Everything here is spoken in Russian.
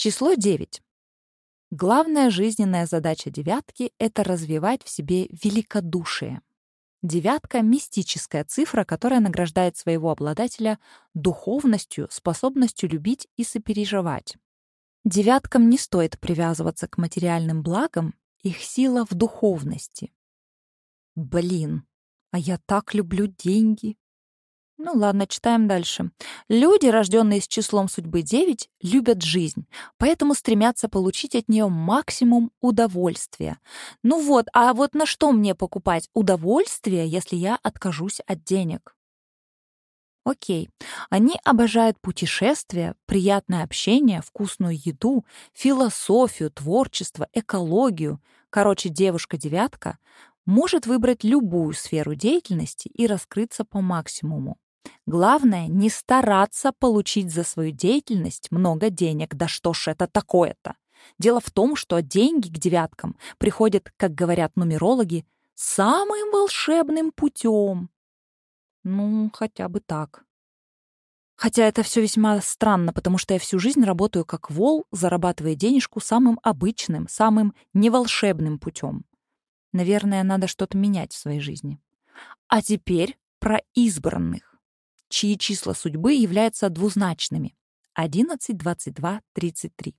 Число 9. Главная жизненная задача девятки — это развивать в себе великодушие. Девятка — мистическая цифра, которая награждает своего обладателя духовностью, способностью любить и сопереживать. Девяткам не стоит привязываться к материальным благам, их сила в духовности. Блин, а я так люблю деньги. Ну ладно, читаем дальше. Люди, рожденные с числом судьбы 9, любят жизнь, поэтому стремятся получить от нее максимум удовольствия. Ну вот, а вот на что мне покупать удовольствие, если я откажусь от денег? Окей. Они обожают путешествия, приятное общение, вкусную еду, философию, творчество, экологию. Короче, девушка-девятка может выбрать любую сферу деятельности и раскрыться по максимуму. Главное, не стараться получить за свою деятельность много денег. Да что ж это такое-то? Дело в том, что деньги к девяткам приходят, как говорят нумерологи, самым волшебным путем. Ну, хотя бы так. Хотя это все весьма странно, потому что я всю жизнь работаю как вол, зарабатывая денежку самым обычным, самым неволшебным путем. Наверное, надо что-то менять в своей жизни. А теперь про избранных чьи числа судьбы являются двузначными — 11, 22, 33.